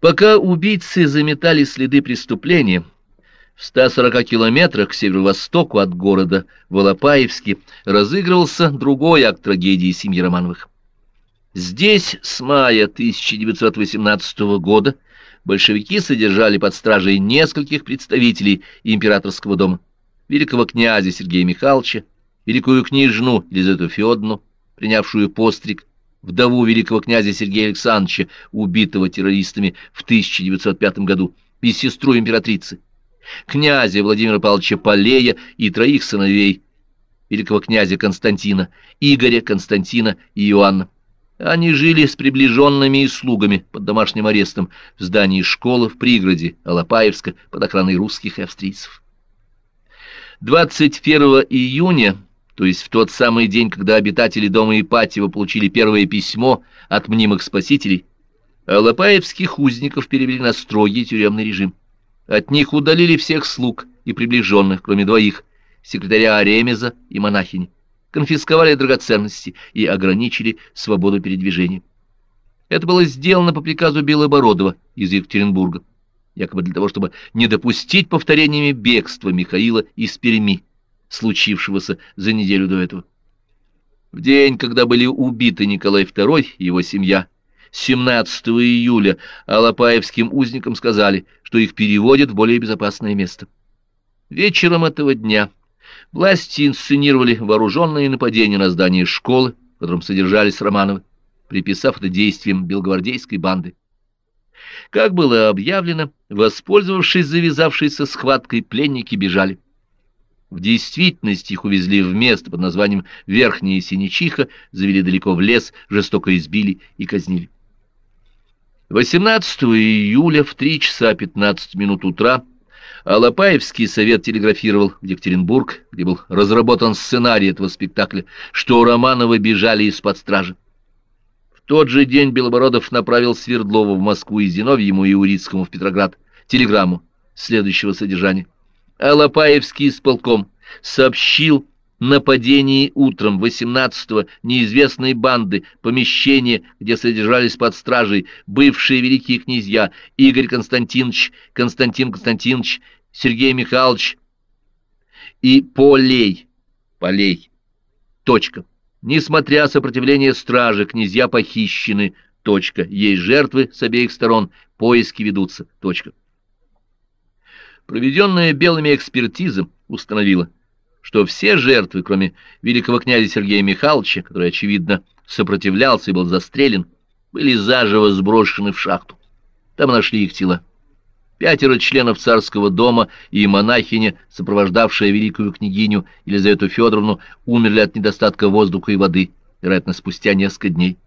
Пока убийцы заметали следы преступления, в 140 километрах к северо-востоку от города Волопаевске разыгрывался другой акт трагедии семьи Романовых. Здесь с мая 1918 года большевики содержали под стражей нескольких представителей императорского дома, великого князя Сергея Михайловича, великую княжну Елизавету Федоровну, принявшую постриг, вдову великого князя Сергея Александровича, убитого террористами в 1905 году, и сестру императрицы, князя Владимира Павловича Полея и троих сыновей великого князя Константина, Игоря, Константина и Иоанна. Они жили с приближенными и слугами под домашним арестом в здании школы в пригороде Алапаевска под охраной русских и австрийцев. 21 июня то есть в тот самый день, когда обитатели дома Ипатьева получили первое письмо от мнимых спасителей, Алапаевских узников перевели на строгий тюремный режим. От них удалили всех слуг и приближенных, кроме двоих, секретаря Аремеза и монахини, конфисковали драгоценности и ограничили свободу передвижения. Это было сделано по приказу Белобородова из Екатеринбурга, якобы для того, чтобы не допустить повторениями бегства Михаила из Перми, случившегося за неделю до этого. В день, когда были убиты Николай II и его семья, 17 июля алапаевским узникам сказали, что их переводят в более безопасное место. Вечером этого дня власти инсценировали вооруженные нападения на здание школы, в котором содержались Романовы, приписав это действиям белгвардейской банды. Как было объявлено, воспользовавшись завязавшейся схваткой, пленники бежали. В действительности их увезли в место под названием Верхняя Синичиха, завели далеко в лес, жестоко избили и казнили. 18 июля в 3 часа 15 минут утра Алапаевский совет телеграфировал в Екатеринбург, где был разработан сценарий этого спектакля, что Романовы бежали из-под стражи. В тот же день Белобородов направил Свердлову в Москву и Зиновьему и Урицкому в Петроград телеграмму следующего содержания. Алапаевский исполком сообщил нападении утром 18-го неизвестной банды помещение, где содержались под стражей бывшие великие князья Игорь Константинович, Константин Константинович, Сергей Михайлович и Полей, Полей, точка. Несмотря сопротивление стражи, князья похищены, точка. Есть жертвы с обеих сторон, поиски ведутся, точка. Проведенная белыми экспертиза установила, что все жертвы, кроме великого князя Сергея Михайловича, который, очевидно, сопротивлялся и был застрелен, были заживо сброшены в шахту. Там нашли их тела. Пятеро членов царского дома и монахиня, сопровождавшая великую княгиню Елизавету Федоровну, умерли от недостатка воздуха и воды, вероятно, спустя несколько дней.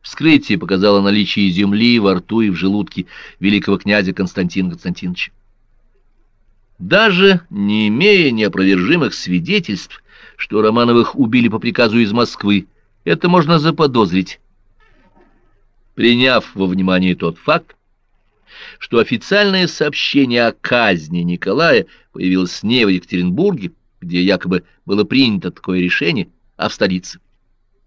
Вскрытие показало наличие земли во рту и в желудке великого князя Константина Константиновича. Даже не имея неопровержимых свидетельств, что Романовых убили по приказу из Москвы, это можно заподозрить. Приняв во внимание тот факт, что официальное сообщение о казни Николая появилось не в Екатеринбурге, где якобы было принято такое решение, а в столице.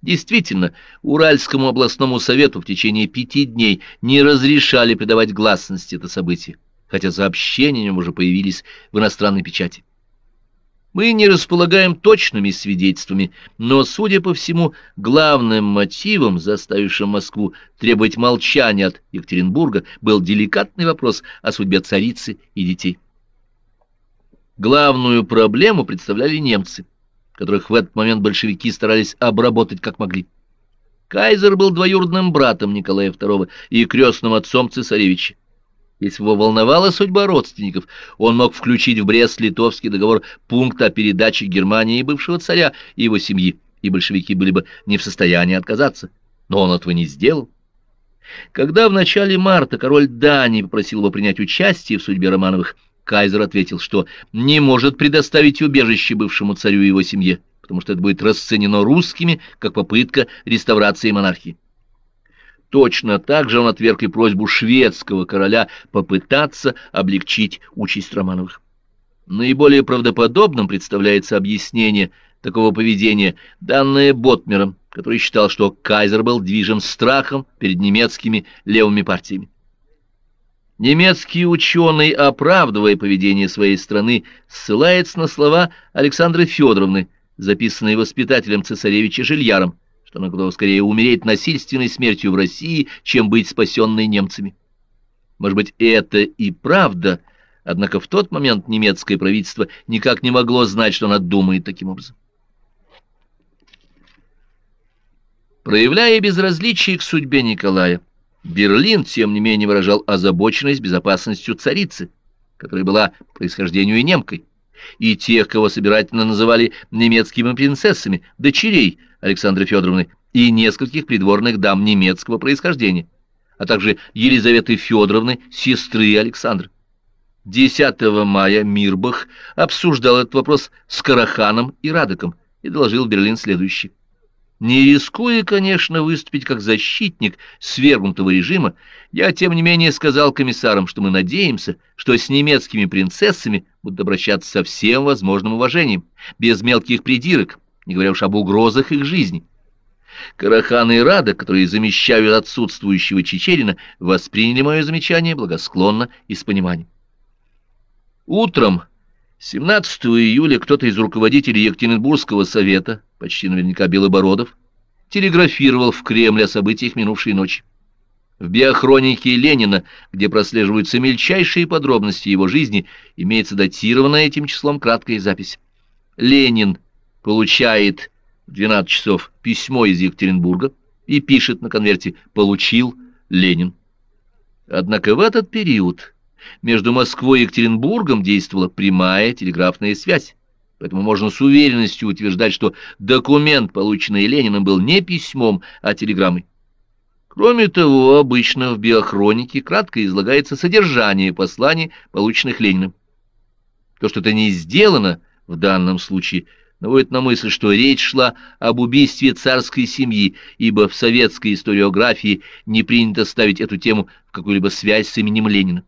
Действительно, Уральскому областному совету в течение пяти дней не разрешали придавать гласности это событие хотя сообщения о нем уже появились в иностранной печати. Мы не располагаем точными свидетельствами, но, судя по всему, главным мотивом, заставившим Москву требовать молчания от Екатеринбурга, был деликатный вопрос о судьбе царицы и детей. Главную проблему представляли немцы, которых в этот момент большевики старались обработать как могли. Кайзер был двоюродным братом Николая II и крестным отцом цесаревича. Если его волновала судьба родственников, он мог включить в Брест-Литовский договор пункт о передаче Германии бывшего царя и его семьи, и большевики были бы не в состоянии отказаться. Но он этого не сделал. Когда в начале марта король Дании попросил его принять участие в судьбе Романовых, Кайзер ответил, что не может предоставить убежище бывшему царю и его семье, потому что это будет расценено русскими как попытка реставрации монархии. Точно так же он отверг и просьбу шведского короля попытаться облегчить участь Романовых. Наиболее правдоподобным представляется объяснение такого поведения, данное Ботмером, который считал, что кайзер был движим страхом перед немецкими левыми партиями. Немецкий ученый, оправдывая поведение своей страны, ссылается на слова Александры Федоровны, записанные воспитателем цесаревича Жильяром, что она готова скорее умереть насильственной смертью в России, чем быть спасенной немцами. Может быть, это и правда, однако в тот момент немецкое правительство никак не могло знать, что она думает таким образом. Проявляя безразличие к судьбе Николая, Берлин, тем не менее, выражал озабоченность безопасностью царицы, которая была происхождению и немкой, и тех, кого собирательно называли немецкими принцессами, дочерей Александры Федоровны и нескольких придворных дам немецкого происхождения, а также Елизаветы Федоровны, сестры Александры. 10 мая Мирбах обсуждал этот вопрос с Караханом и Радоком и доложил Берлин следующее. Не рискуя, конечно, выступить как защитник свергнутого режима, я, тем не менее, сказал комиссарам, что мы надеемся, что с немецкими принцессами будут обращаться со всем возможным уважением, без мелких придирок, не говоря уж об угрозах их жизни. Карахан и Рада, которые замещают отсутствующего Чечерина, восприняли мое замечание благосклонно и с пониманием. Утром 17 июля кто-то из руководителей Екатеринбургского совета, почти наверняка Белобородов, телеграфировал в Кремль о событиях минувшей ночи. В биохронике Ленина, где прослеживаются мельчайшие подробности его жизни, имеется датированная этим числом краткая запись. Ленин получает в 12 часов письмо из Екатеринбурга и пишет на конверте «Получил Ленин». Однако в этот период между Москвой и Екатеринбургом действовала прямая телеграфная связь, поэтому можно с уверенностью утверждать, что документ, полученный Лениным, был не письмом, а телеграммой. Кроме того, обычно в биохронике кратко излагается содержание посланий, полученных Лениным. То, что это не сделано в данном случае, наводит на мысль, что речь шла об убийстве царской семьи, ибо в советской историографии не принято ставить эту тему в какую-либо связь с именем Ленина.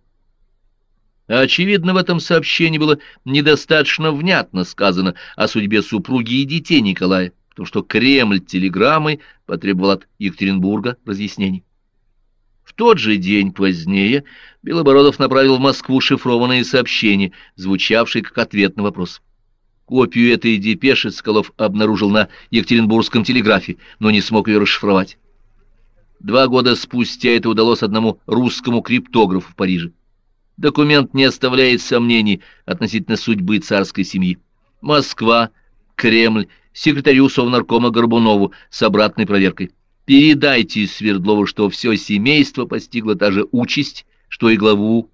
Очевидно, в этом сообщении было недостаточно внятно сказано о судьбе супруги и детей Николая, потому что Кремль телеграммой потребовал от Екатеринбурга разъяснений. В тот же день позднее Белобородов направил в Москву шифрованные сообщения, звучавшие как ответ на вопрос. Копию этой депеши Соколов обнаружил на Екатеринбургском телеграфе, но не смог ее расшифровать. Два года спустя это удалось одному русскому криптографу в Париже. Документ не оставляет сомнений относительно судьбы царской семьи. Москва, Кремль, секретарю Совнаркома Горбунову с обратной проверкой. Передайте Свердлову, что все семейство постигло та же участь, что и главу.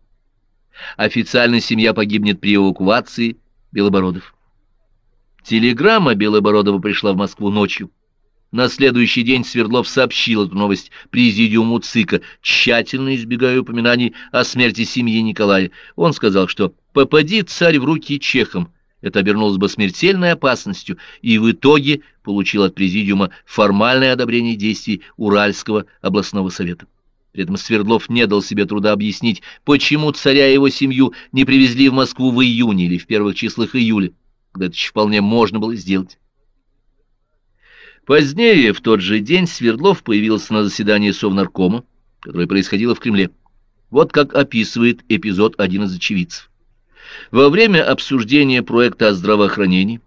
Официально семья погибнет при эвакуации Белобородов. Телеграмма Белобородова пришла в Москву ночью. На следующий день Свердлов сообщил эту новость президиуму ЦИКа, тщательно избегая упоминаний о смерти семьи Николая. Он сказал, что «попади царь в руки чехам», это обернулось бы смертельной опасностью, и в итоге получил от президиума формальное одобрение действий Уральского областного совета. При этом Свердлов не дал себе труда объяснить, почему царя и его семью не привезли в Москву в июне или в первых числах июля, когда это вполне можно было сделать. Позднее, в тот же день, Свердлов появился на заседании Совнаркома, которое происходило в Кремле. Вот как описывает эпизод один из очевидцев. Во время обсуждения проекта о здравоохранении,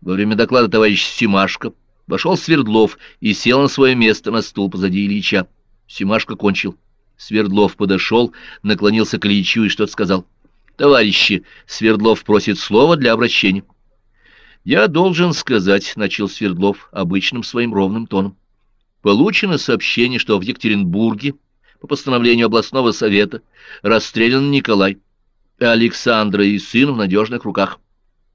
во время доклада товарища Симашко, вошел Свердлов и сел на свое место на стул позади Ильича. Симашко кончил. Свердлов подошел, наклонился к Ильичу и что-то сказал. «Товарищи, Свердлов просит слова для обращения». «Я должен сказать», — начал Свердлов обычным своим ровным тоном. «Получено сообщение, что в Екатеринбурге по постановлению областного совета расстрелян Николай, Александра и сын в надежных руках.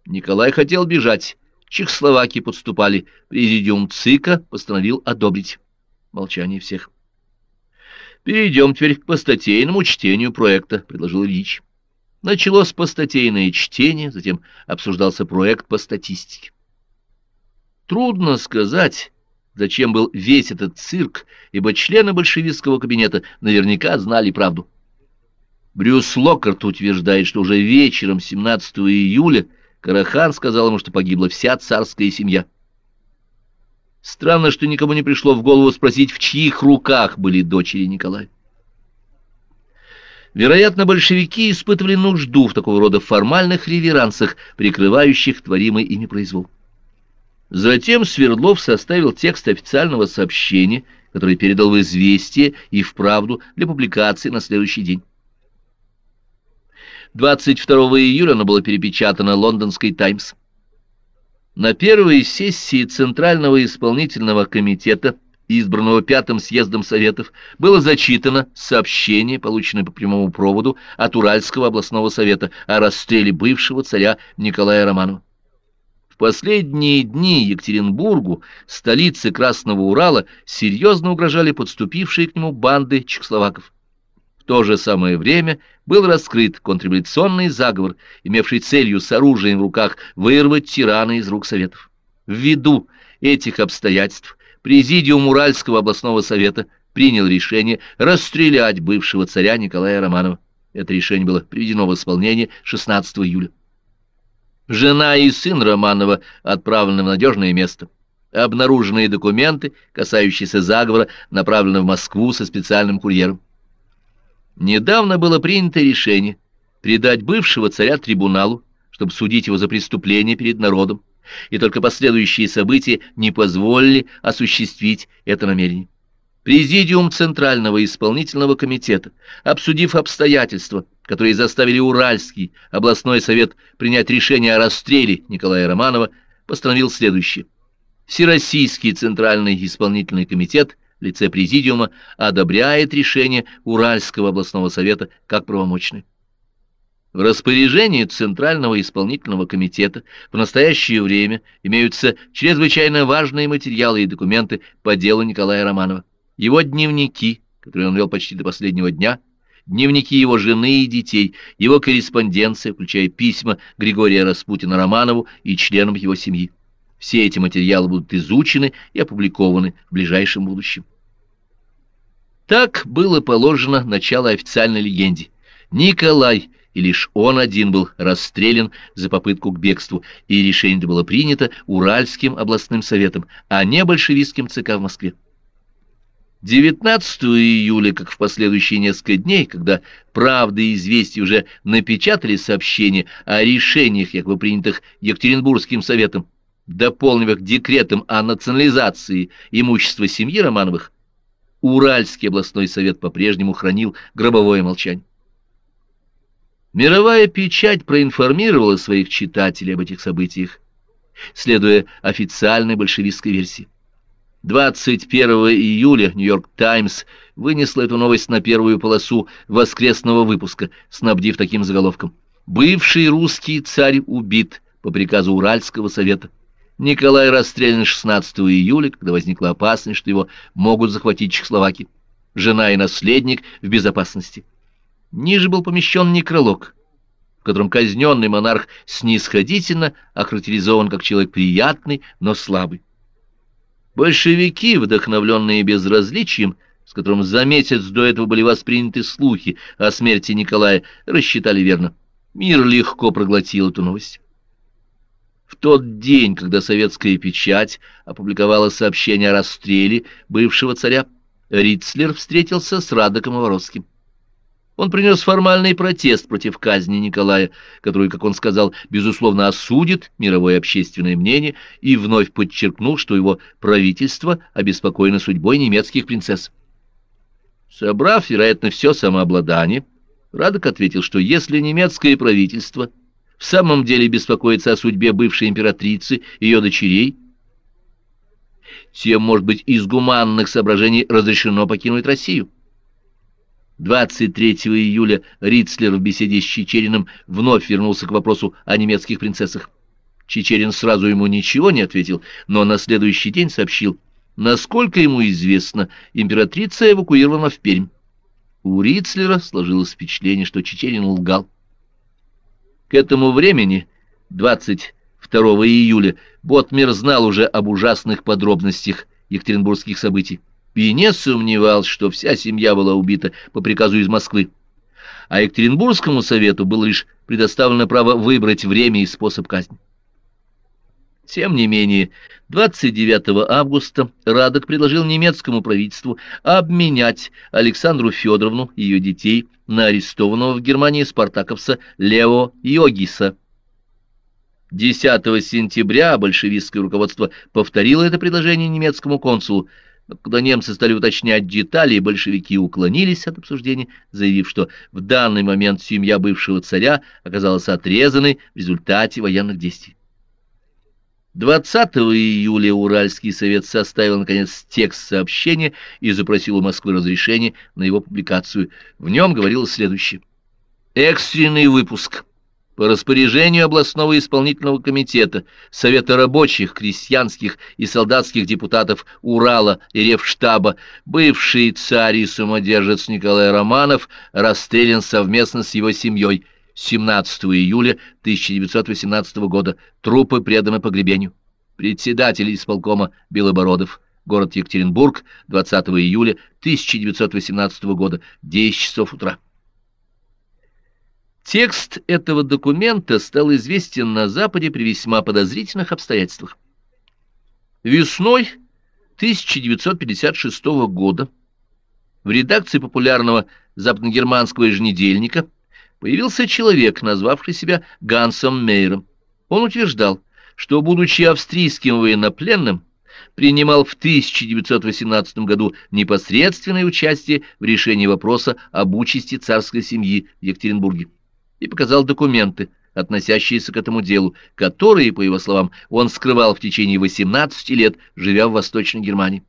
Николай хотел бежать, чехословаки подступали, президиум ЦИКа постановил одобрить. Молчание всех. «Перейдем теперь к постатейному чтению проекта», — предложил Ильич. Началось постатейное чтение, затем обсуждался проект по статистике. Трудно сказать, зачем был весь этот цирк, ибо члены большевистского кабинета наверняка знали правду. Брюс Локкарт утверждает, что уже вечером 17 июля Карахан сказал ему, что погибла вся царская семья. Странно, что никому не пришло в голову спросить, в чьих руках были дочери Николая. Вероятно, большевики испытывали нужду в такого рода формальных реверансах, прикрывающих творимый ими произвол. Затем Свердлов составил текст официального сообщения, который передал в «Известие» и в «Правду» для публикации на следующий день. 22 июля оно было перепечатано «Лондонской Таймс». На первой сессии Центрального исполнительного комитета избранного Пятым съездом Советов, было зачитано сообщение, полученное по прямому проводу от Уральского областного совета о расстреле бывшего царя Николая Романова. В последние дни Екатеринбургу, столице Красного Урала, серьезно угрожали подступившие к нему банды чехословаков. В то же самое время был раскрыт контрреволюционный заговор, имевший целью с оружием в руках вырвать тирана из рук Советов. Ввиду этих обстоятельств Президиум Уральского областного совета принял решение расстрелять бывшего царя Николая Романова. Это решение было приведено в исполнение 16 июля. Жена и сын Романова отправлены в надежное место. Обнаруженные документы, касающиеся заговора, направлены в Москву со специальным курьером. Недавно было принято решение предать бывшего царя трибуналу, чтобы судить его за преступление перед народом и только последующие события не позволили осуществить это намерение. Президиум Центрального исполнительного комитета, обсудив обстоятельства, которые заставили Уральский областной совет принять решение о расстреле Николая Романова, постановил следующее. Всероссийский Центральный исполнительный комитет лице Президиума одобряет решение Уральского областного совета как правомочное. В распоряжении Центрального исполнительного комитета в настоящее время имеются чрезвычайно важные материалы и документы по делу Николая Романова. Его дневники, которые он вел почти до последнего дня, дневники его жены и детей, его корреспонденция, включая письма Григория Распутина Романову и членам его семьи. Все эти материалы будут изучены и опубликованы в ближайшем будущем. Так было положено начало официальной легенде. Николай – и лишь он один был расстрелян за попытку к бегству, и решение было принято Уральским областным советом, а не большевистским ЦК в Москве. 19 июля, как в последующие несколько дней, когда «Правда» и «Известия» уже напечатали сообщение о решениях, якобы принятых Екатеринбургским советом, дополнив декретом о национализации имущества семьи Романовых, Уральский областной совет по-прежнему хранил гробовое молчание. Мировая печать проинформировала своих читателей об этих событиях, следуя официальной большевистской версии. 21 июля «Нью-Йорк Таймс» вынесла эту новость на первую полосу воскресного выпуска, снабдив таким заголовком «Бывший русский царь убит по приказу Уральского совета». Николай расстрелян 16 июля, когда возникла опасность, что его могут захватить Чехословаки. Жена и наследник в безопасности. Ниже был помещен некролог, в котором казненный монарх снисходительно охарактеризован как человек приятный, но слабый. Большевики, вдохновленные безразличием, с которым за месяц до этого были восприняты слухи о смерти Николая, рассчитали верно. Мир легко проглотил эту новость. В тот день, когда советская печать опубликовала сообщение о расстреле бывшего царя, Рицлер встретился с РадокомОворовским. Он принес формальный протест против казни Николая, которую, как он сказал, безусловно осудит мировое общественное мнение, и вновь подчеркнул, что его правительство обеспокоено судьбой немецких принцесс. Собрав, вероятно, все самообладание, Радок ответил, что если немецкое правительство в самом деле беспокоится о судьбе бывшей императрицы и ее дочерей, тем, может быть, из гуманных соображений разрешено покинуть Россию. 23 июля Рицлер в беседе с Чечериным вновь вернулся к вопросу о немецких принцессах. Чечерин сразу ему ничего не ответил, но на следующий день сообщил, насколько ему известно, императрица эвакуирована в Пермь. У Рицлера сложилось впечатление, что Чечерин лгал. К этому времени, 22 июля, Ботмер знал уже об ужасных подробностях екатеринбургских событий и не сомневался, что вся семья была убита по приказу из Москвы. А Екатеринбургскому совету было лишь предоставлено право выбрать время и способ казни. Тем не менее, 29 августа Радок предложил немецкому правительству обменять Александру Федоровну и ее детей на арестованного в Германии спартаковца Лео Йогиса. 10 сентября большевистское руководство повторило это предложение немецкому консулу, когда немцы стали уточнять детали, большевики уклонились от обсуждения, заявив, что в данный момент семья бывшего царя оказалась отрезанной в результате военных действий. 20 июля Уральский совет составил, наконец, текст сообщения и запросил у Москвы разрешение на его публикацию. В нем говорилось следующее. Экстренный выпуск. По распоряжению областного исполнительного комитета, Совета рабочих, крестьянских и солдатских депутатов Урала и Ревштаба, бывший царь и самодержец Николай Романов расстрелян совместно с его семьей – 17 июля 1918 года. Трупы преданы погребению. Председатель исполкома Белобородов. Город Екатеринбург, 20 июля 1918 года, 10 часов утра. Текст этого документа стал известен на Западе при весьма подозрительных обстоятельствах. Весной 1956 года в редакции популярного западногерманского еженедельника появился человек, назвавший себя Гансом Мейером. Он утверждал, что, будучи австрийским военнопленным, принимал в 1918 году непосредственное участие в решении вопроса об участи царской семьи в Екатеринбурге и показал документы, относящиеся к этому делу, которые, по его словам, он скрывал в течение 18 лет, живя в Восточной Германии.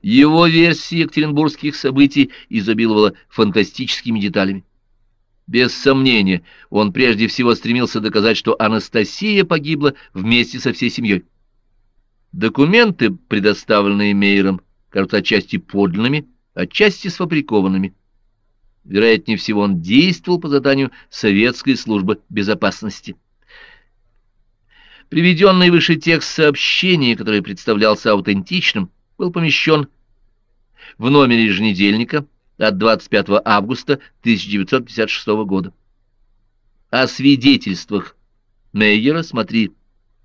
Его версия екатеринбургских событий изобиловала фантастическими деталями. Без сомнения, он прежде всего стремился доказать, что Анастасия погибла вместе со всей семьей. Документы, предоставленные Мейером, кажутся отчасти подлинными, отчасти сфабрикованными. Вероятнее всего, он действовал по заданию Советской службы безопасности. Приведенный выше текст сообщения, который представлялся аутентичным, был помещен в номере еженедельника от 25 августа 1956 года. О свидетельствах Мейера смотри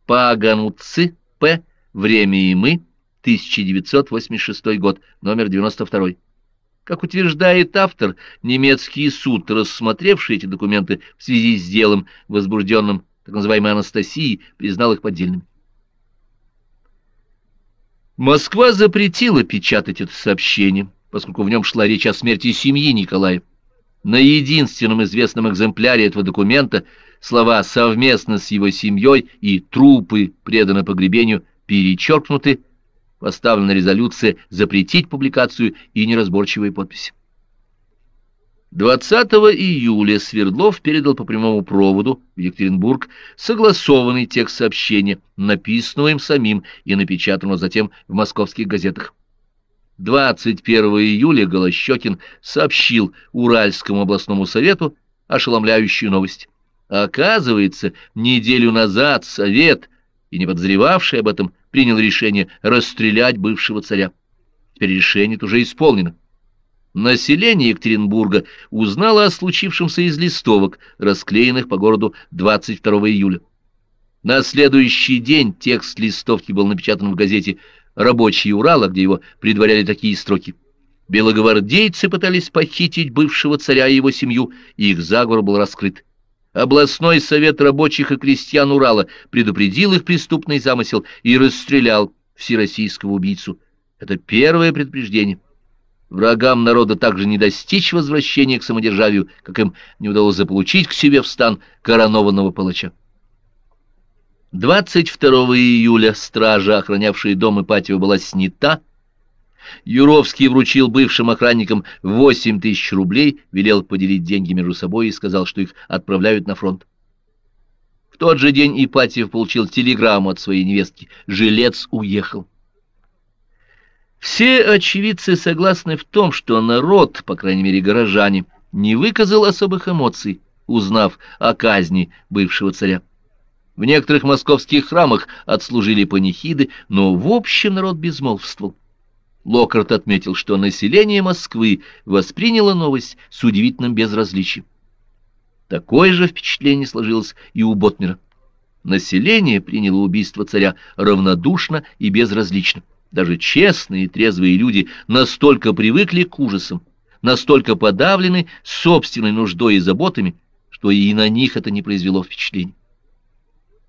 Пагануци П. Время и мы. 1986 год. Номер 92. Как утверждает автор, немецкий суд, рассмотревший эти документы в связи с делом, возбужденным так называемой Анастасией, признал их поддельными. Москва запретила печатать это сообщение поскольку в нем шла речь о смерти семьи Николая. На единственном известном экземпляре этого документа слова «совместно с его семьей» и «трупы преданы погребению» перечеркнуты, поставлена резолюция запретить публикацию и неразборчивые подписи. 20 июля Свердлов передал по прямому проводу в Екатеринбург согласованный текст сообщения, написанного им самим и напечатанного затем в московских газетах. 21 июля Голощекин сообщил Уральскому областному совету ошеломляющую новость. Оказывается, неделю назад совет, и не подозревавший об этом, принял решение расстрелять бывшего царя. Теперь решение уже исполнено. Население Екатеринбурга узнало о случившемся из листовок, расклеенных по городу 22 июля. На следующий день текст листовки был напечатан в газете рабочие Урала, где его предваряли такие строки. Белогвардейцы пытались похитить бывшего царя и его семью, и их заговор был раскрыт. Областной совет рабочих и крестьян Урала предупредил их преступный замысел и расстрелял всероссийского убийцу. Это первое предупреждение. Врагам народа также не достичь возвращения к самодержавию, как им не удалось заполучить к себе в стан коронованного палача. 22 июля стража, охранявшая дом Ипатьева, была снята. Юровский вручил бывшим охранникам 8 тысяч рублей, велел поделить деньги между собой и сказал, что их отправляют на фронт. В тот же день Ипатьев получил телеграмму от своей невестки. Жилец уехал. Все очевидцы согласны в том, что народ, по крайней мере горожане, не выказал особых эмоций, узнав о казни бывшего царя. В некоторых московских храмах отслужили панихиды, но в общем народ безмолвствовал. Локарт отметил, что население Москвы восприняло новость с удивительным безразличием. Такое же впечатление сложилось и у Ботмера. Население приняло убийство царя равнодушно и безразлично. Даже честные и трезвые люди настолько привыкли к ужасам, настолько подавлены собственной нуждой и заботами, что и на них это не произвело впечатления.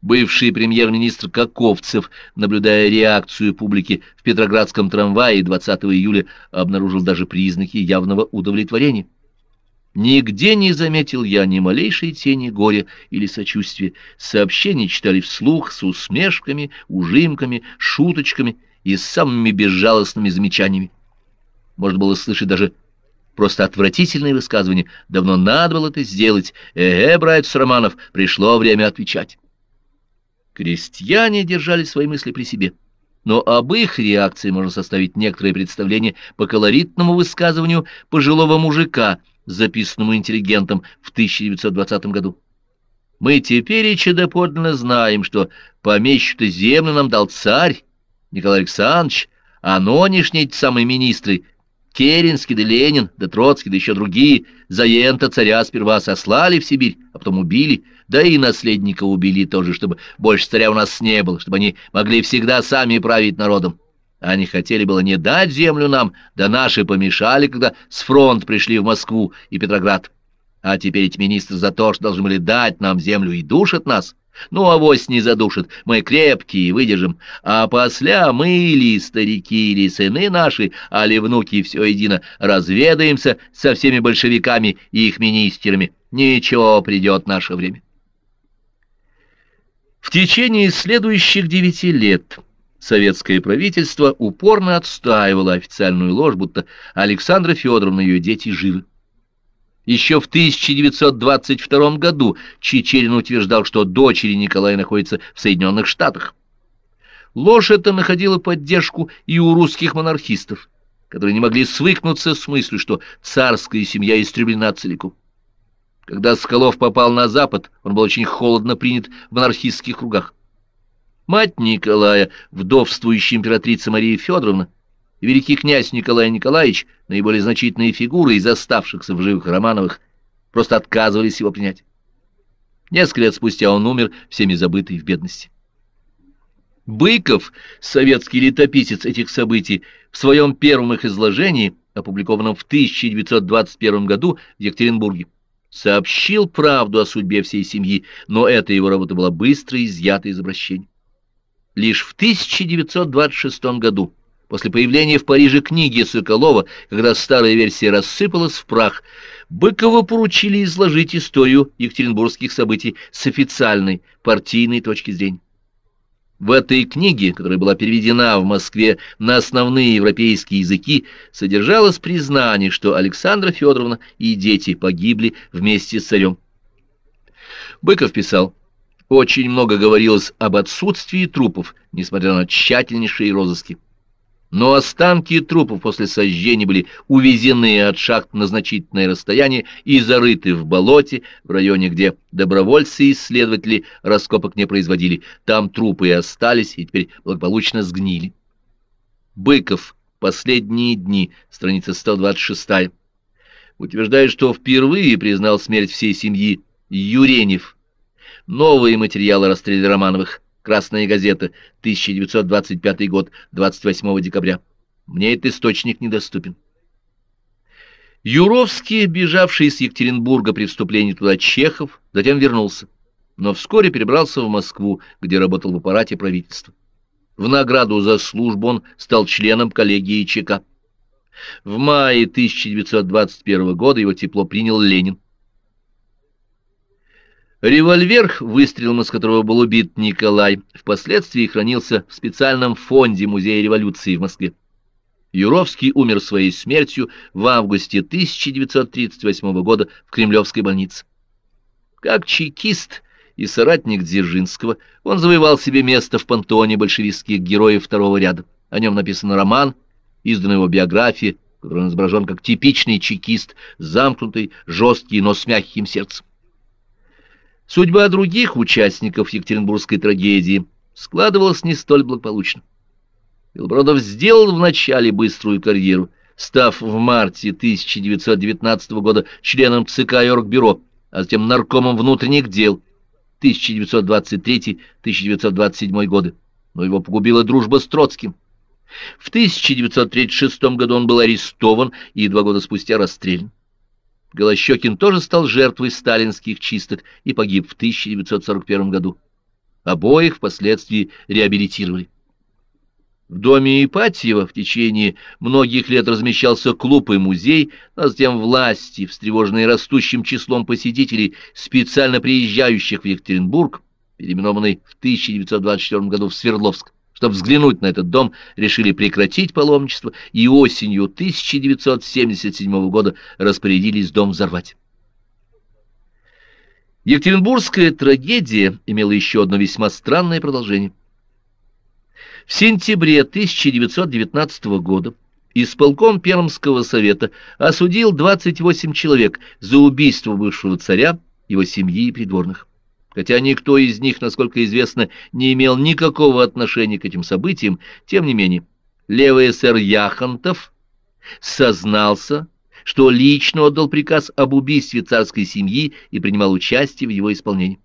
Бывший премьер-министр Каковцев, наблюдая реакцию публики в Петроградском трамвае 20 июля, обнаружил даже признаки явного удовлетворения. Нигде не заметил я ни малейшей тени горя или сочувствия. Сообщения читали вслух с усмешками, ужимками, шуточками и самыми безжалостными замечаниями. Можно было слышать даже просто отвратительные высказывания. Давно надо было это сделать. Э-э, братец Романов, пришло время отвечать. Крестьяне держали свои мысли при себе. Но об их реакции можно составить некоторое представление по колоритному высказыванию пожилого мужика, записанному интеллигентом в 1920 году. Мы теперь и доподлинно знаем, что помещу-то землю нам дал царь Николай Александрович, а нынешние самые министры Керенский да Ленин, да Троцкий, да еще другие, Заента царя сперва сослали в Сибирь, а потом убили, да и наследника убили тоже, чтобы больше царя у нас не было, чтобы они могли всегда сами править народом. Они хотели было не дать землю нам, да наши помешали, когда с фронт пришли в Москву и Петроград. А теперь эти министры за то, что должны были дать нам землю и душат нас. Ну, авось не задушит, мы крепкие, выдержим. А после мы или старики, или сыны наши, али внуки все едино, разведаемся со всеми большевиками и их министрами. Ничего, придет наше время. В течение следующих девяти лет советское правительство упорно отстаивало официальную ложь, будто Александра Федоровна и ее дети живы. Еще в 1922 году Чечерин утверждал, что дочери Николая находятся в Соединенных Штатах. Ложь эта находила поддержку и у русских монархистов, которые не могли свыкнуться с мыслью, что царская семья истреблена целиком. Когда Скалов попал на Запад, он был очень холодно принят в монархистских кругах. Мать Николая, вдовствующая императрица Мария Федоровна, великий князь Николай Николаевич, наиболее значительные фигуры из оставшихся в живых Романовых, просто отказывались его принять. Несколько лет спустя он умер, всеми забытый в бедности. Быков, советский летописец этих событий, в своем первом их изложении, опубликованном в 1921 году в Екатеринбурге, сообщил правду о судьбе всей семьи, но эта его работа была быстро изъята из обращения. Лишь в 1926 году После появления в Париже книги Соколова, когда старая версия рассыпалась в прах, Быкову поручили изложить историю екатеринбургских событий с официальной партийной точки зрения. В этой книге, которая была переведена в Москве на основные европейские языки, содержалось признание, что Александра Федоровна и дети погибли вместе с царем. Быков писал, «Очень много говорилось об отсутствии трупов, несмотря на тщательнейшие розыски но останки трупов после сожжения были увезены от шахт на значительное расстояние и зарыты в болоте, в районе, где добровольцы и исследователи раскопок не производили. Там трупы и остались, и теперь благополучно сгнили. Быков. Последние дни. Страница 126. Утверждает, что впервые признал смерть всей семьи Юренев. Новые материалы расстрела Романовых. Красная газета, 1925 год, 28 декабря. Мне этот источник недоступен. Юровский, бежавший из Екатеринбурга при вступлении туда Чехов, затем вернулся, но вскоре перебрался в Москву, где работал в аппарате правительства. В награду за службу он стал членом коллегии ЧК. В мае 1921 года его тепло принял Ленин. Револьвер, выстрелом из которого был убит Николай, впоследствии хранился в специальном фонде Музея революции в Москве. Юровский умер своей смертью в августе 1938 года в Кремлевской больнице. Как чекист и соратник Дзержинского, он завоевал себе место в пантеоне большевистских героев второго ряда. О нем написан роман, издана его биография, в которой он изображен как типичный чекист, замкнутый, жесткий, но с мягким сердцем. Судьба других участников Екатеринбургской трагедии складывалась не столь благополучно. Белбродов сделал вначале быструю карьеру, став в марте 1919 года членом ЦК и Оргбюро, а затем наркомом внутренних дел. 1923-1927 годы, но его погубила дружба с Троцким. В 1936 году он был арестован и два года спустя расстрелян. Голощекин тоже стал жертвой сталинских чисток и погиб в 1941 году. Обоих впоследствии реабилитировали. В доме Ипатьева в течение многих лет размещался клуб и музей, а затем власти, встревоженные растущим числом посетителей, специально приезжающих в Екатеринбург, переименованный в 1924 году в Свердловск, чтобы взглянуть на этот дом, решили прекратить паломничество и осенью 1977 года распорядились дом взорвать. Екатеринбургская трагедия имела еще одно весьма странное продолжение. В сентябре 1919 года исполком Пермского совета осудил 28 человек за убийство бывшего царя, его семьи и придворных. Хотя никто из них, насколько известно, не имел никакого отношения к этим событиям, тем не менее, левый эсер Яхонтов сознался, что лично отдал приказ об убийстве царской семьи и принимал участие в его исполнении.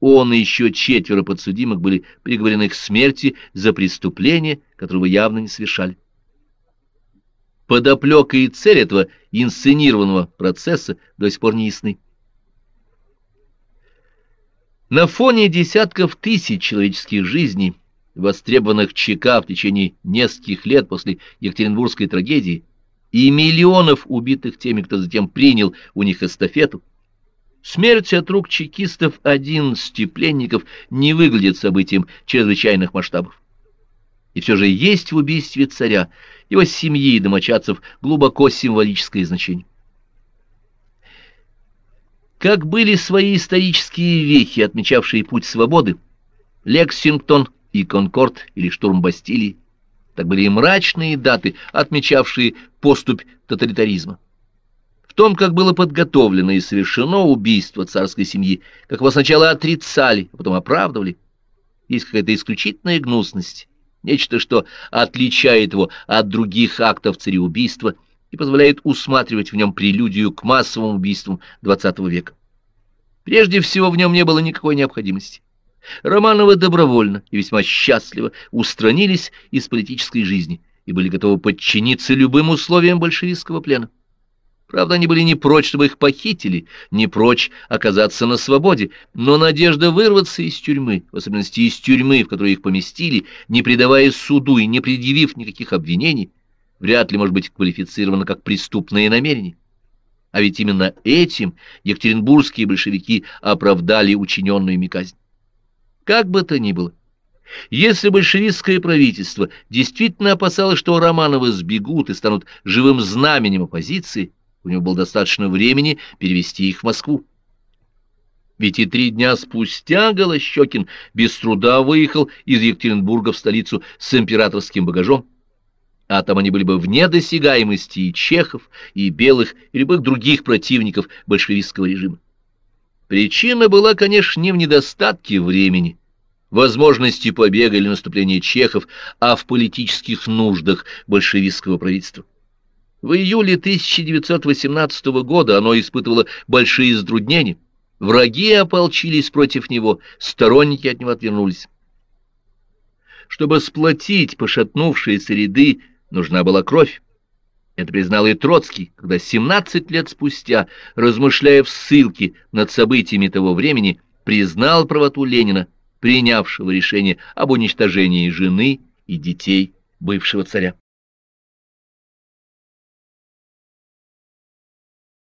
Он и еще четверо подсудимых были приговорены к смерти за преступление, которого явно не совершали. Подоплека и цель этого инсценированного процесса до сих пор не ясны. На фоне десятков тысяч человеческих жизней, востребованных ЧК в течение нескольких лет после Екатеринбургской трагедии, и миллионов убитых теми, кто затем принял у них эстафету, Смерть от рук чекистов 11 пленников не выглядит событием чрезвычайных масштабов. И все же есть в убийстве царя, его семьи и домочадцев глубоко символическое значение. Как были свои исторические вехи, отмечавшие путь свободы, Лексингтон и Конкорд или штурм Бастилии, так были и мрачные даты, отмечавшие поступь тоталитаризма. В том, как было подготовлено и совершено убийство царской семьи, как его сначала отрицали, а потом оправдывали, есть какая-то исключительная гнусность, нечто, что отличает его от других актов цареубийства и позволяет усматривать в нем прелюдию к массовым убийствам XX века. Прежде всего, в нем не было никакой необходимости. Романовы добровольно и весьма счастливо устранились из политической жизни и были готовы подчиниться любым условиям большевистского плена. Правда, они были не прочь, чтобы их похитили, не прочь оказаться на свободе, но надежда вырваться из тюрьмы, в особенности из тюрьмы, в которую их поместили, не предавая суду и не предъявив никаких обвинений, вряд ли может быть квалифицирована как преступное намерение. А ведь именно этим екатеринбургские большевики оправдали учиненную ими казнь. Как бы то ни было, если большевистское правительство действительно опасалось, что Романовы сбегут и станут живым знаменем оппозиции, у него было достаточно времени перевести их в Москву. Ведь и три дня спустя Голощекин без труда выехал из Екатеринбурга в столицу с императорским багажом, а там они были бы вне досягаемости и чехов, и белых, и любых других противников большевистского режима. Причина была, конечно, не в недостатке времени, возможности побега или наступления чехов, а в политических нуждах большевистского правительства. В июле 1918 года оно испытывало большие затруднения. Враги ополчились против него, сторонники от него отвернулись. Чтобы сплотить пошатнувшиеся ряды, нужна была кровь. Это признал и Троцкий, когда 17 лет спустя, размышляя в ссылке над событиями того времени, признал правоту Ленина, принявшего решение об уничтожении жены и детей бывшего царя.